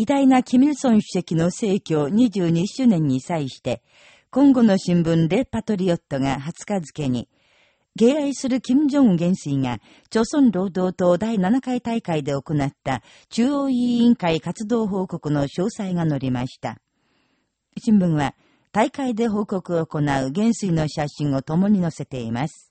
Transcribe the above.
偉大なキミルソン主席の逝去22周年に際して、今後の新聞レ・パトリオットが20日付に、敬愛する金正恩元帥が、朝鮮労働党第7回大会で行った中央委員会活動報告の詳細が載りました。新聞は、大会で報告を行う元帥の写真を共に載せています。